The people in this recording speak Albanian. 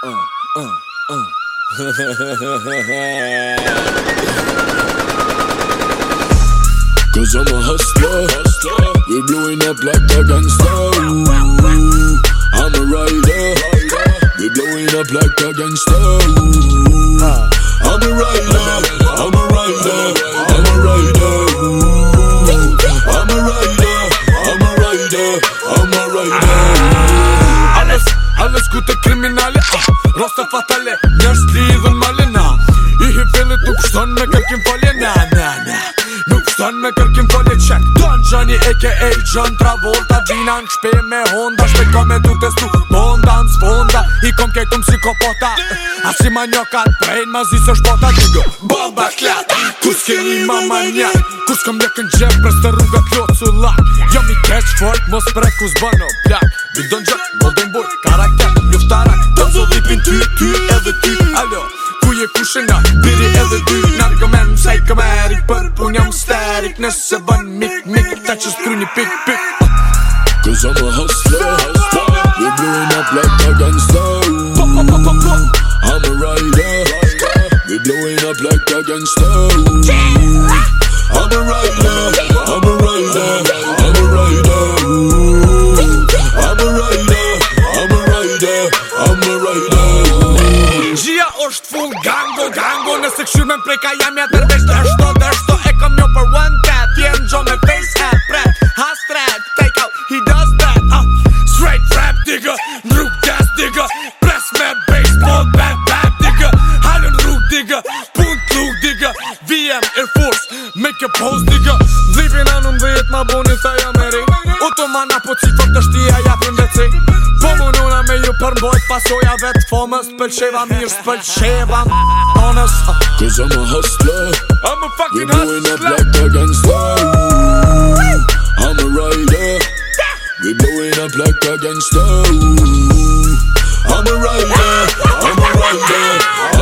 Cause I'm a hustler, hustler. we blowing up like a gangster. Ooh, I'm a rider, we blowing up like a gangster. Ooh, I'm a rider. Alles gute kriminale ah, Roste fatale Njërës t'i idhën male na I hi fillit nuk shton me kërkim falje Na na na Nuk shton me kërkim falje Qek Don Johnny aka John Travolta Vina në shpe me Honda Shpe ka me du s'tu Bonda në sfonda I kom kejtum si kopota Asi ma njo ka ma zi se shpota Digo Bomba klat Kus ke ma ma njak Kus kom lekën gjep Prestë rrugat lo cu Jo mi fort Mos prek kus bono plak Bidon Dëm të dhipin ty, ty edhe ty Alo, ku je kushe nga Biri edhe dy Narkomen mësaj këmerik Për pun jam sterik Nëse bën mik, mik Ta që s'kry pik, pik Cause I'm a hustler, hustler We blowing up like a gangster I'm a rider We blowing up like a gangster I'm a rider I'm a rider është full gango, gango Nëse këshyme më preka jam ja tërbesh Dërshto, dërshto, e kom një për one tap Jem gjo me face hat, prep, has thread Take out, he does that uh, Straight trap, digga, nruk gas, digga Press me baseball, bat, back digga Halën rrug, digga, pun të lug, digga VM, Air Force, make a pose, digga Dlipin on vjet, ma boni, sa jam e ri po cifër, të shtia, ja për ndëci Po më në me ju përmbojt pasoja vet fomës Pëlqeva mirë s'pëlqeva honest Cause I'm a hustler I'm a fucking hustler We're blowing up like a gangster Ooh, I'm a rider We're blowing up like a gangster Ooh, I'm a rider I'm a rider